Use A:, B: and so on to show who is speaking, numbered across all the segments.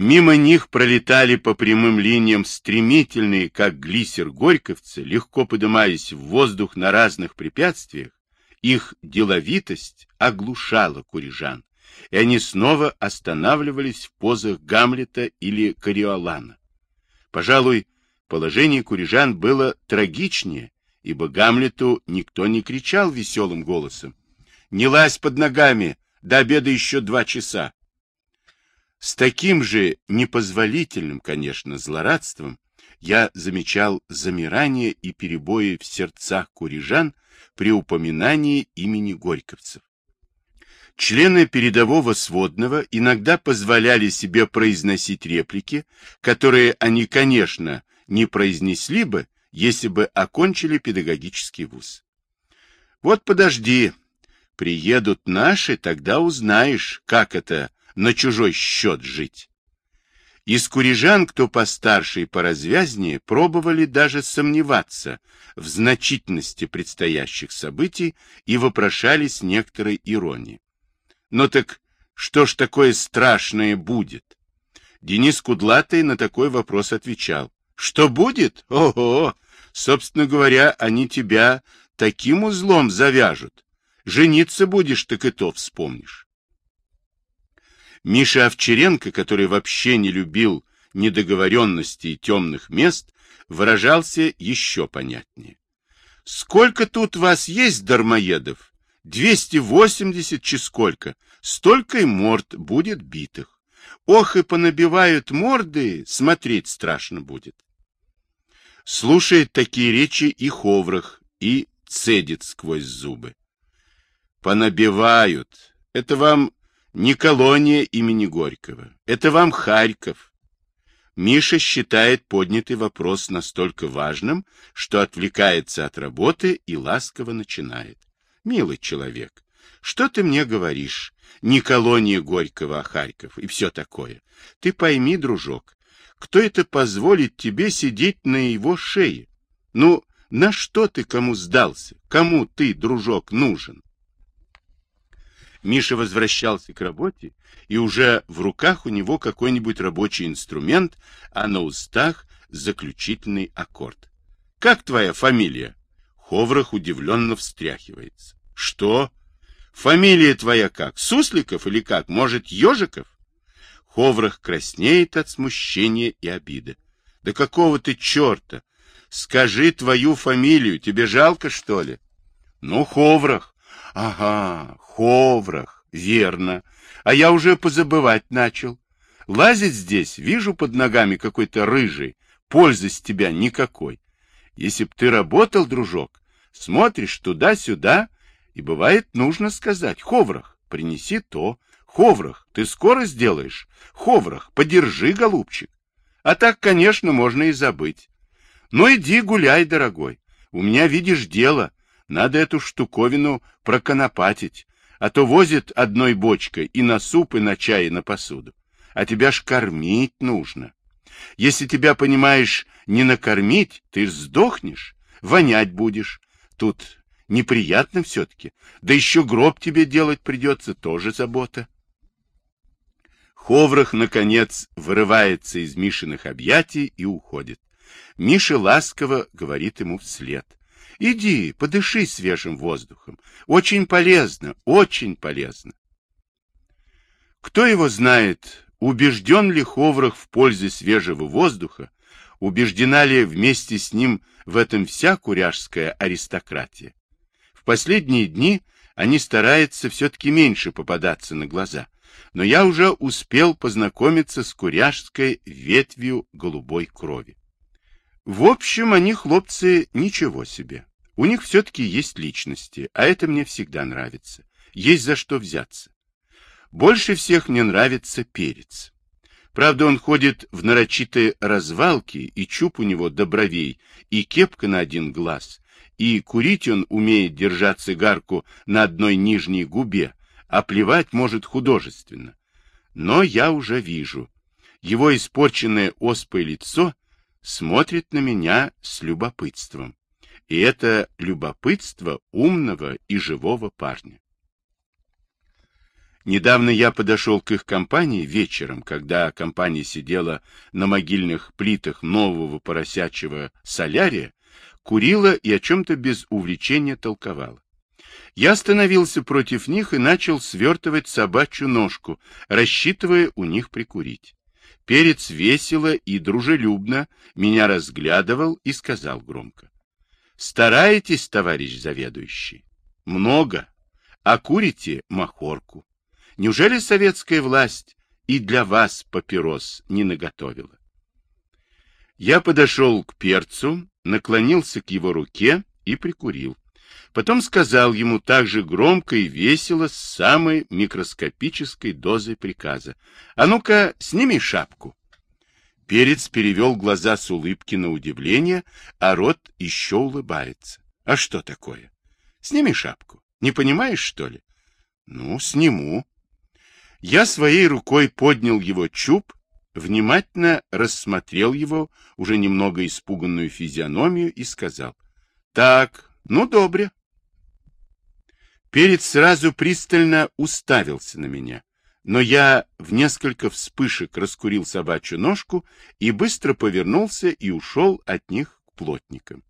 A: Мимо них пролетали по прямым линиям стремительные, как глиссер горьковцы, легко поднимаясь в воздух на разных препятствиях, их деловитость оглушала курижан, и они снова останавливались в позах Гамлета или Кориолана. Пожалуй, положение курижан было трагичнее, ибо Гамлету никто не кричал веселым голосом. «Не лазь под ногами! До обеда еще два часа!» С таким же непозволительным, конечно, злорадством я замечал замирание и перебои в сердцах курижан при упоминании имени горьковцев. Члены передового сводного иногда позволяли себе произносить реплики, которые они, конечно, не произнесли бы, если бы окончили педагогический вуз. Вот подожди, приедут наши, тогда узнаешь, как это на чужой счет жить. Из курижан, кто постарше и поразвязнее, пробовали даже сомневаться в значительности предстоящих событий и вопрошали с некоторой иронией. Но так что ж такое страшное будет? Денис Кудлатый на такой вопрос отвечал. Что будет? Ого! Собственно говоря, они тебя таким узлом завяжут. Жениться будешь, так и то вспомнишь. Миша Овчаренко, который вообще не любил недоговоренности и темных мест, выражался еще понятнее. «Сколько тут вас есть, дармоедов? Двести восемьдесят чи сколько? Столько и морд будет битых. Ох, и понабивают морды, смотреть страшно будет». Слушает такие речи и Ховрах, и цедит сквозь зубы. Понабивают. Это вам не колония имени Горького. Это вам Харьков. Миша считает поднятый вопрос настолько важным, что отвлекается от работы и ласково начинает. Милый человек, что ты мне говоришь? Не колония Горького, а Харьков и все такое. Ты пойми, дружок, кто это позволит тебе сидеть на его шее? Ну, на что ты кому сдался? Кому ты, дружок, нужен? Миша возвращался к работе, и уже в руках у него какой-нибудь рабочий инструмент, а на устах заключительный аккорд. «Как твоя фамилия?» Ховрах удивленно встряхивается. «Что? Фамилия твоя как? Сусликов или как? Может, Ежиков?» Ховрах краснеет от смущения и обиды. «Да какого ты черта? Скажи твою фамилию, тебе жалко, что ли?» «Ну, Ховрах, Ага, ховрах, верно. А я уже позабывать начал. Лазить здесь, вижу под ногами какой-то рыжий, пользы с тебя никакой. Если б ты работал, дружок, смотришь туда-сюда, и бывает нужно сказать, ховрах, принеси то, ховрах, ты скоро сделаешь, ховрах, подержи, голубчик. А так, конечно, можно и забыть. Ну, иди гуляй, дорогой, у меня, видишь, дело, надо эту штуковину проконопатить, а то возит одной бочкой и на суп, и на чай, и на посуду. А тебя ж кормить нужно. Если тебя, понимаешь, не накормить, ты ж сдохнешь, вонять будешь. Тут неприятно все-таки. Да еще гроб тебе делать придется, тоже забота. Ховрах, наконец, вырывается из Мишиных объятий и уходит. Миша ласково говорит ему вслед. Иди, подыши свежим воздухом. Очень полезно, очень полезно. Кто его знает, убежден ли Ховрах в пользе свежего воздуха, убеждена ли вместе с ним в этом вся куряжская аристократия. В последние дни они стараются все-таки меньше попадаться на глаза, но я уже успел познакомиться с куряжской ветвью голубой крови. В общем, они, хлопцы, ничего себе. У них все-таки есть личности, а это мне всегда нравится. Есть за что взяться. Больше всех мне нравится перец. Правда, он ходит в нарочитой развалке, и чуб у него до бровей, и кепка на один глаз, и курить он умеет держать цигарку на одной нижней губе, а плевать может художественно. Но я уже вижу. Его испорченное оспой лицо смотрит на меня с любопытством. И это любопытство умного и живого парня. Недавно я подошел к их компании вечером, когда компания сидела на могильных плитах нового поросячьего солярия, курила и о чем-то без увлечения толковала. Я остановился против них и начал свертывать собачью ножку, рассчитывая у них прикурить. Перец весело и дружелюбно меня разглядывал и сказал громко. Стараетесь, товарищ заведующий? Много. А курите махорку. Неужели советская власть и для вас папирос не наготовила? Я подошел к перцу, наклонился к его руке и прикурил. Потом сказал ему так же громко и весело с самой микроскопической дозой приказа. «А ну-ка, сними шапку!» Перец перевел глаза с улыбки на удивление, а рот еще улыбается. «А что такое? Сними шапку. Не понимаешь, что ли?» «Ну, сниму». Я своей рукой поднял его чуб, внимательно рассмотрел его, уже немного испуганную физиономию, и сказал. «Так, ну, добре. Перец сразу пристально уставился на меня, но я в несколько вспышек раскурил собачью ножку и быстро повернулся и ушел от них к плотникам.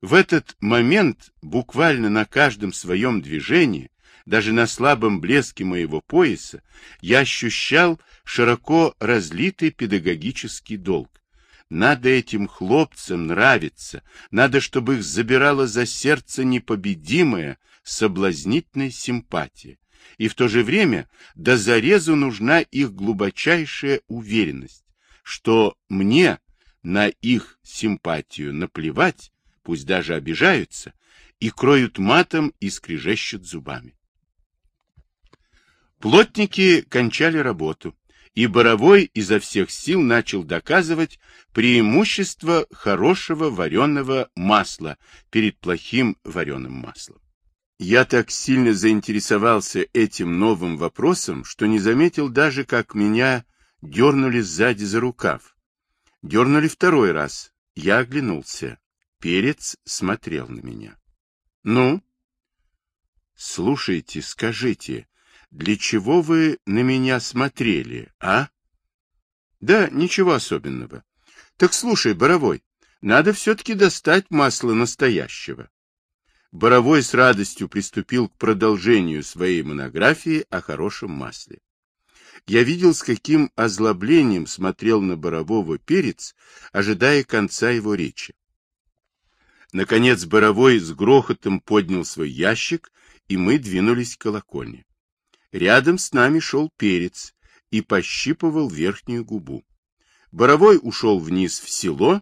A: В этот момент буквально на каждом своем движении, даже на слабом блеске моего пояса, я ощущал широко разлитый педагогический долг. Надо этим хлопцам нравиться, надо, чтобы их забирала за сердце непобедимая, соблазнительная симпатия. И в то же время до зарезу нужна их глубочайшая уверенность, что мне на их симпатию наплевать, пусть даже обижаются, и кроют матом и скрежещут зубами. Плотники кончали работу и Боровой изо всех сил начал доказывать преимущество хорошего вареного масла перед плохим вареным маслом. Я так сильно заинтересовался этим новым вопросом, что не заметил даже, как меня дернули сзади за рукав. Дернули второй раз. Я оглянулся. Перец смотрел на меня. — Ну? — Слушайте, скажите, для чего вы на меня смотрели, а? Да, ничего особенного. Так слушай, Боровой, надо все-таки достать масло настоящего. Боровой с радостью приступил к продолжению своей монографии о хорошем масле. Я видел, с каким озлоблением смотрел на Борового перец, ожидая конца его речи. Наконец Боровой с грохотом поднял свой ящик, и мы двинулись к колокольне. Рядом с нами шел перец и пощипывал верхнюю губу. Боровой ушел вниз в село,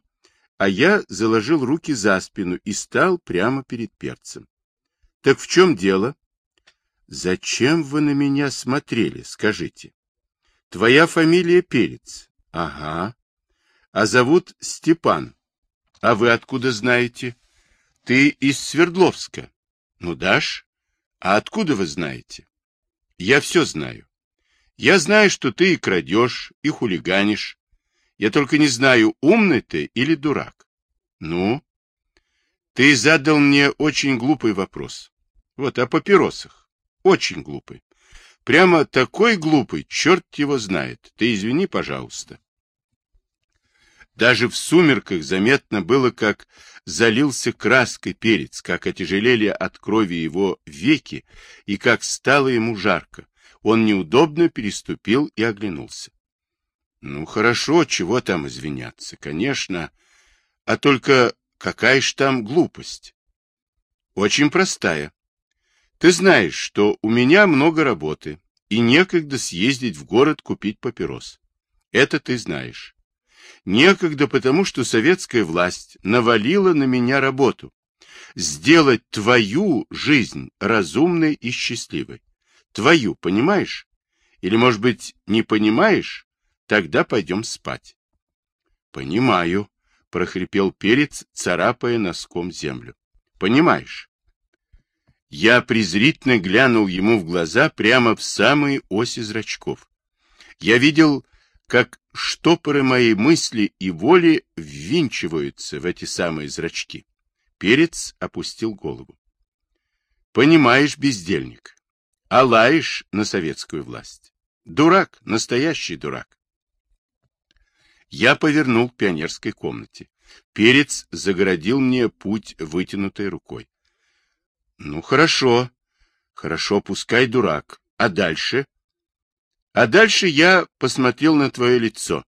A: а я заложил руки за спину и стал прямо перед перцем. — Так в чем дело? — Зачем вы на меня смотрели, скажите? — Твоя фамилия Перец. — Ага. — А зовут Степан. — А вы откуда знаете? — Ты из Свердловска. — Ну, дашь? А откуда вы знаете? Я все знаю. Я знаю, что ты и крадешь, и хулиганишь. Я только не знаю, умный ты или дурак. Ну? Ты задал мне очень глупый вопрос. Вот о папиросах. Очень глупый. Прямо такой глупый, черт его знает. Ты извини, пожалуйста. Даже в сумерках заметно было, как залился краской перец, как отяжелели от крови его веки и как стало ему жарко. Он неудобно переступил и оглянулся. Ну, хорошо, чего там извиняться, конечно. А только какая ж там глупость? Очень простая. Ты знаешь, что у меня много работы, и некогда съездить в город купить папирос. Это ты знаешь. Некогда потому, что советская власть навалила на меня работу. Сделать твою жизнь разумной и счастливой. Твою, понимаешь? Или, может быть, не понимаешь? Тогда пойдем спать. Понимаю, прохрипел перец, царапая носком землю. Понимаешь? Я презрительно глянул ему в глаза прямо в самые оси зрачков. Я видел как штопоры моей мысли и воли ввинчиваются в эти самые зрачки. Перец опустил голову. Понимаешь, бездельник, а лаешь на советскую власть. Дурак, настоящий дурак. Я повернул к пионерской комнате. Перец загородил мне путь вытянутой рукой. Ну, хорошо. Хорошо, пускай дурак. А дальше? А дальше я посмотрел на твое лицо.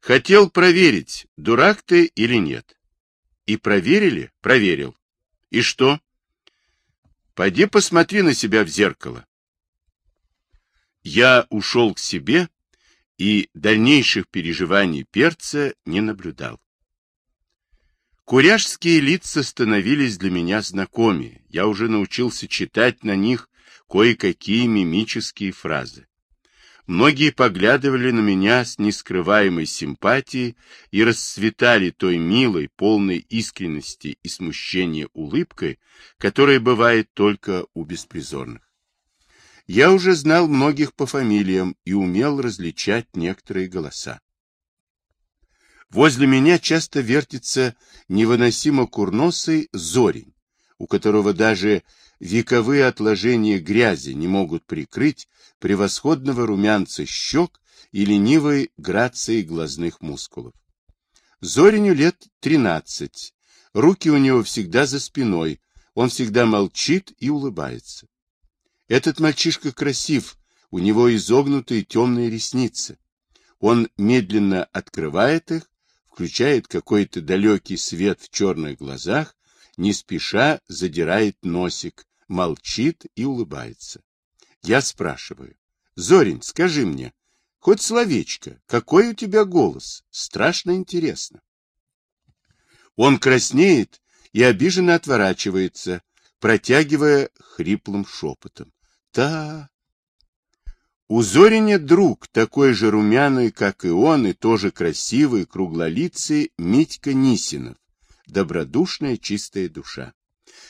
A: Хотел проверить, дурак ты или нет. И проверили? Проверил. И что? Пойди посмотри на себя в зеркало. Я ушел к себе и дальнейших переживаний перца не наблюдал. Куряжские лица становились для меня знакомы. Я уже научился читать на них кое-какие мимические фразы. Многие поглядывали на меня с нескрываемой симпатией и расцветали той милой, полной искренности и смущения улыбкой, которая бывает только у беспризорных. Я уже знал многих по фамилиям и умел различать некоторые голоса. Возле меня часто вертится невыносимо курносый зорень, у которого даже вековые отложения грязи не могут прикрыть превосходного румянца щек и ленивой грации глазных мускулов. Зориню лет тринадцать, руки у него всегда за спиной, он всегда молчит и улыбается. Этот мальчишка красив, у него изогнутые темные ресницы. Он медленно открывает их, включает какой-то далекий свет в черных глазах не спеша задирает носик, молчит и улыбается. Я спрашиваю, Зорин, скажи мне, хоть словечко, какой у тебя голос? Страшно интересно. Он краснеет и обиженно отворачивается, протягивая хриплым шепотом. Та... У Зориня друг, такой же румяный, как и он, и тоже красивый, круглолицый, Митька Нисинов добродушная чистая душа.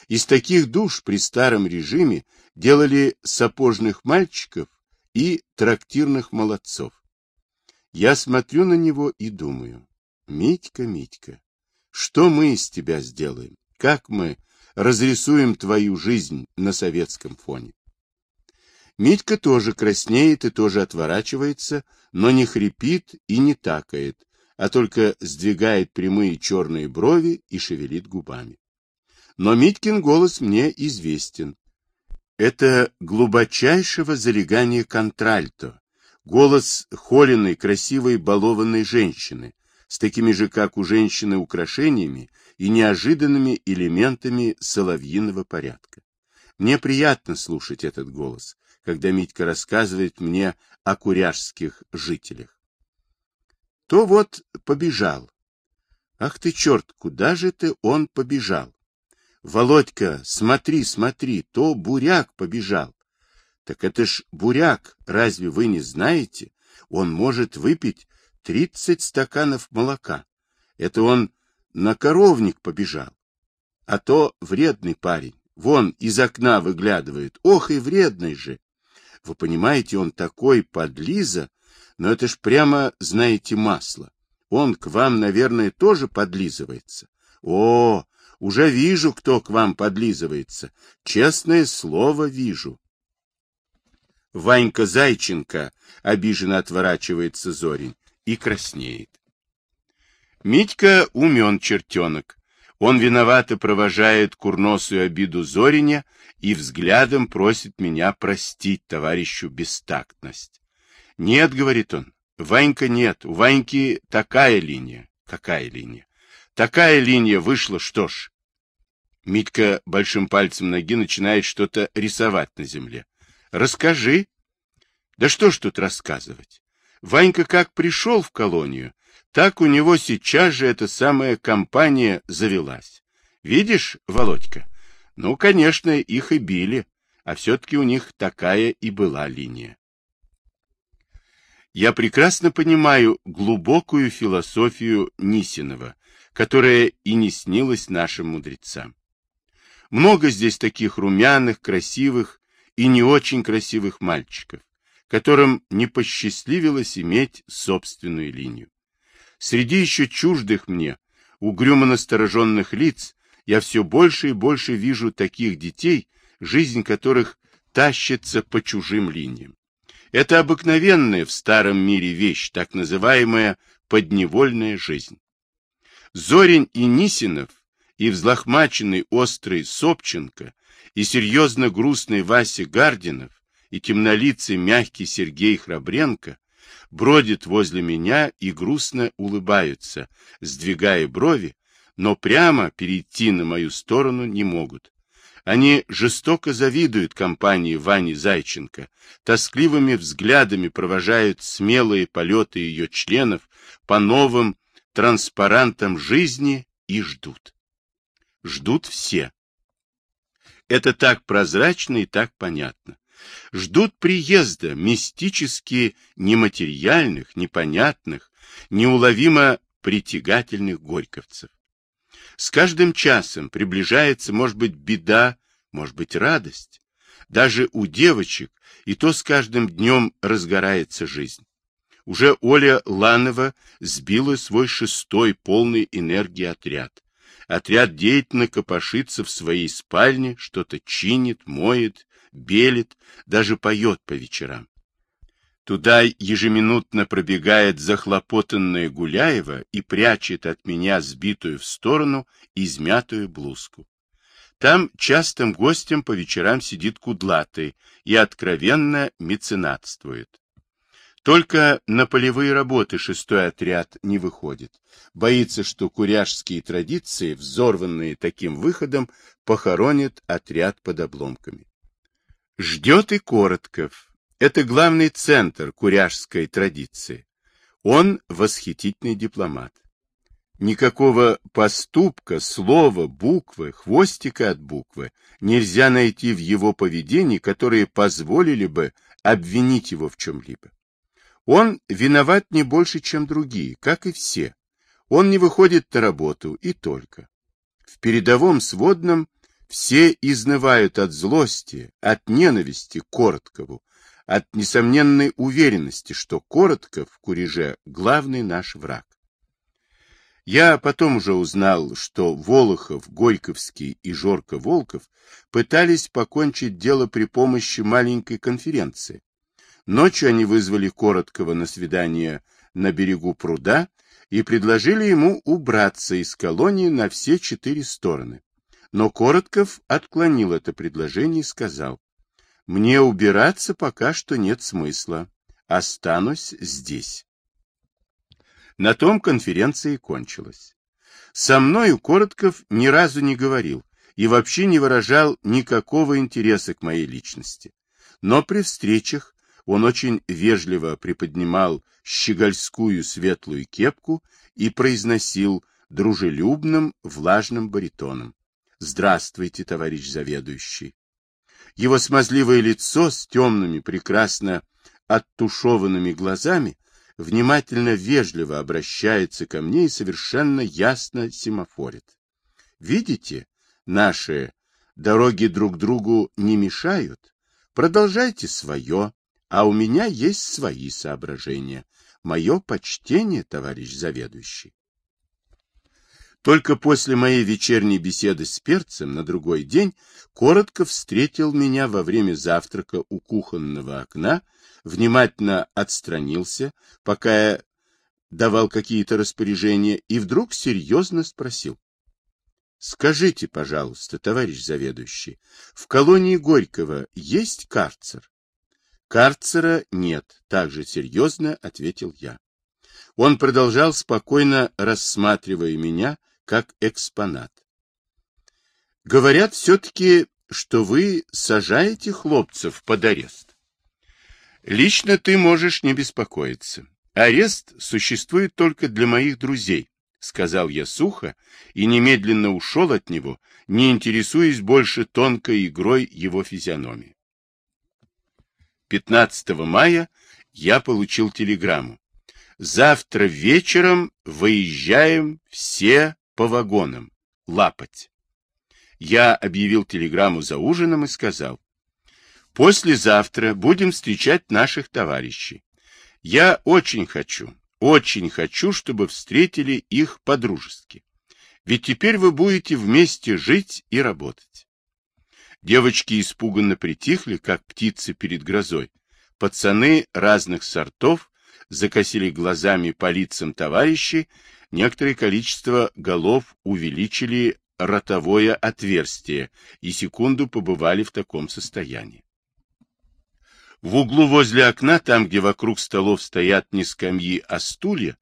A: Из таких душ при старом режиме делали сапожных мальчиков и трактирных молодцов. Я смотрю на него и думаю, Митька, Митька, что мы из тебя сделаем? Как мы разрисуем твою жизнь на советском фоне? Митька тоже краснеет и тоже отворачивается, но не хрипит и не такает, а только сдвигает прямые черные брови и шевелит губами. Но Миткин голос мне известен. Это глубочайшего залегания контральто, голос холеной, красивой, балованной женщины, с такими же, как у женщины, украшениями и неожиданными элементами соловьиного порядка. Мне приятно слушать этот голос, когда Митька рассказывает мне о куряжских жителях то вот побежал. Ах ты черт, куда же ты он побежал? Володька, смотри, смотри, то буряк побежал. Так это ж буряк, разве вы не знаете? Он может выпить тридцать стаканов молока. Это он на коровник побежал. А то вредный парень. Вон из окна выглядывает. Ох и вредный же. Вы понимаете, он такой подлиза, но это ж прямо, знаете, масло. Он к вам, наверное, тоже подлизывается. О, уже вижу, кто к вам подлизывается. Честное слово вижу. Ванька Зайченко обиженно отворачивается Зорин и краснеет. Митька умен чертенок. Он виновато провожает курносую обиду Зориня и взглядом просит меня простить товарищу бестактность. Нет, говорит он, Ванька нет, у Ваньки такая линия. Какая линия? Такая линия вышла, что ж. Митка большим пальцем ноги начинает что-то рисовать на земле. Расскажи. Да что ж тут рассказывать? Ванька как пришел в колонию, так у него сейчас же эта самая компания завелась. Видишь, Володька? Ну, конечно, их и били, а все-таки у них такая и была линия. Я прекрасно понимаю глубокую философию Нисинова, которая и не снилась нашим мудрецам. Много здесь таких румяных, красивых и не очень красивых мальчиков, которым не посчастливилось иметь собственную линию. Среди еще чуждых мне, угрюмо настороженных лиц, я все больше и больше вижу таких детей, жизнь которых тащится по чужим линиям. Это обыкновенная в старом мире вещь, так называемая подневольная жизнь. Зорин и Нисинов, и взлохмаченный острый Собченко, и серьезно грустный Вася Гардинов, и темнолицый мягкий Сергей Храбренко бродят возле меня и грустно улыбаются, сдвигая брови, но прямо перейти на мою сторону не могут. Они жестоко завидуют компании Вани Зайченко, тоскливыми взглядами провожают смелые полеты ее членов по новым транспарантам жизни и ждут. Ждут все. Это так прозрачно и так понятно. Ждут приезда мистически нематериальных, непонятных, неуловимо притягательных горьковцев. С каждым часом приближается, может быть, беда, может быть, радость. Даже у девочек, и то с каждым днем разгорается жизнь. Уже Оля Ланова сбила свой шестой полный энергии отряд. Отряд деятельно копошится в своей спальне, что-то чинит, моет, белит, даже поет по вечерам. Туда ежеминутно пробегает захлопотанная Гуляева и прячет от меня сбитую в сторону измятую блузку. Там частым гостем по вечерам сидит кудлатый и откровенно меценатствует. Только на полевые работы шестой отряд не выходит. Боится, что куряжские традиции, взорванные таким выходом, похоронят отряд под обломками. Ждет и Коротков, это главный центр куряжской традиции. Он восхитительный дипломат. Никакого поступка, слова, буквы, хвостика от буквы нельзя найти в его поведении, которые позволили бы обвинить его в чем-либо. Он виноват не больше, чем другие, как и все. Он не выходит на работу, и только. В передовом сводном все изнывают от злости, от ненависти к Короткову, от несомненной уверенности, что Коротков в Куреже главный наш враг. Я потом уже узнал, что Волохов, Горьковский и Жорко Волков пытались покончить дело при помощи маленькой конференции. Ночью они вызвали Короткова на свидание на берегу пруда и предложили ему убраться из колонии на все четыре стороны. Но Коротков отклонил это предложение и сказал, мне убираться пока что нет смысла. Останусь здесь. На том конференция и кончилась. Со мною Коротков ни разу не говорил и вообще не выражал никакого интереса к моей личности. Но при встречах он очень вежливо приподнимал щегольскую светлую кепку и произносил дружелюбным влажным баритоном. «Здравствуйте, товарищ заведующий!» Его смазливое лицо с темными, прекрасно оттушеванными глазами внимательно, вежливо обращается ко мне и совершенно ясно семафорит. Видите, наши дороги друг другу не мешают. Продолжайте свое, а у меня есть свои соображения. Мое почтение, товарищ заведующий. Только после моей вечерней беседы с перцем на другой день коротко встретил меня во время завтрака у кухонного окна, внимательно отстранился, пока я давал какие-то распоряжения, и вдруг серьезно спросил. — Скажите, пожалуйста, товарищ заведующий, в колонии Горького есть карцер? — Карцера нет, также серьезно ответил я. Он продолжал спокойно рассматривая меня, как экспонат. Говорят все-таки, что вы сажаете хлопцев под арест. Лично ты можешь не беспокоиться. Арест существует только для моих друзей, сказал я сухо и немедленно ушел от него, не интересуясь больше тонкой игрой его физиономии. 15 мая я получил телеграмму. Завтра вечером выезжаем все по вагонам, лапать. Я объявил телеграмму за ужином и сказал, послезавтра будем встречать наших товарищей. Я очень хочу, очень хочу, чтобы встретили их по-дружески. Ведь теперь вы будете вместе жить и работать. Девочки испуганно притихли, как птицы перед грозой. Пацаны разных сортов закосили глазами по лицам товарищей, некоторое количество голов увеличили ротовое отверстие и секунду побывали в таком состоянии. В углу возле окна, там, где вокруг столов стоят не скамьи, а стулья,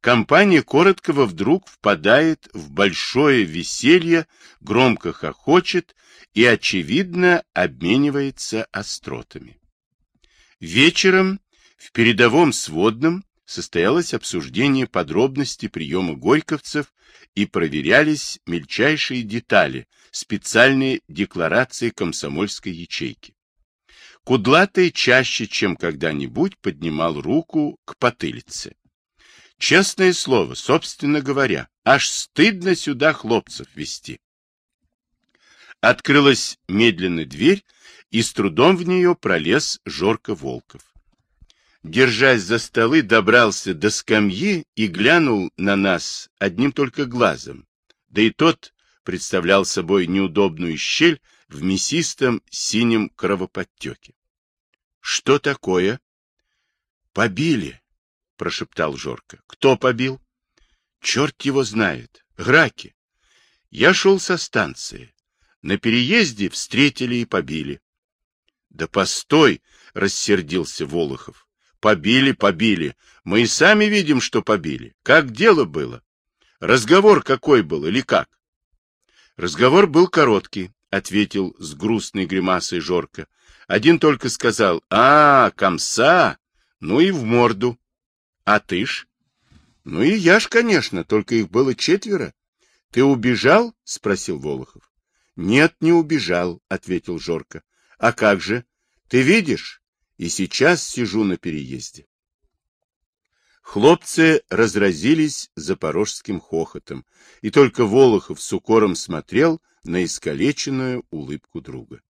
A: компания Короткого вдруг впадает в большое веселье, громко хохочет и, очевидно, обменивается остротами. Вечером в передовом сводном состоялось обсуждение подробностей приема горьковцев и проверялись мельчайшие детали, специальные декларации комсомольской ячейки. Кудлатый чаще, чем когда-нибудь, поднимал руку к потылице. Честное слово, собственно говоря, аж стыдно сюда хлопцев вести. Открылась медленно дверь, и с трудом в нее пролез Жорко Волков. Держась за столы, добрался до скамьи и глянул на нас одним только глазом. Да и тот представлял собой неудобную щель в мясистом синем кровоподтеке. — Что такое? — Побили, — прошептал Жорко. — Кто побил? — Черт его знает. Граки. Я шел со станции. На переезде встретили и побили. — Да постой, — рассердился Волохов. — Побили, побили. Мы и сами видим, что побили. Как дело было? Разговор какой был или как? Разговор был короткий, — ответил с грустной гримасой Жорко. Один только сказал, а, комса, ну и в морду. А ты ж? Ну и я ж, конечно, только их было четверо. Ты убежал? — спросил Волохов. Нет, не убежал, — ответил Жорко. А как же? Ты видишь? И сейчас сижу на переезде. Хлопцы разразились запорожским хохотом, и только Волохов с укором смотрел на искалеченную улыбку друга.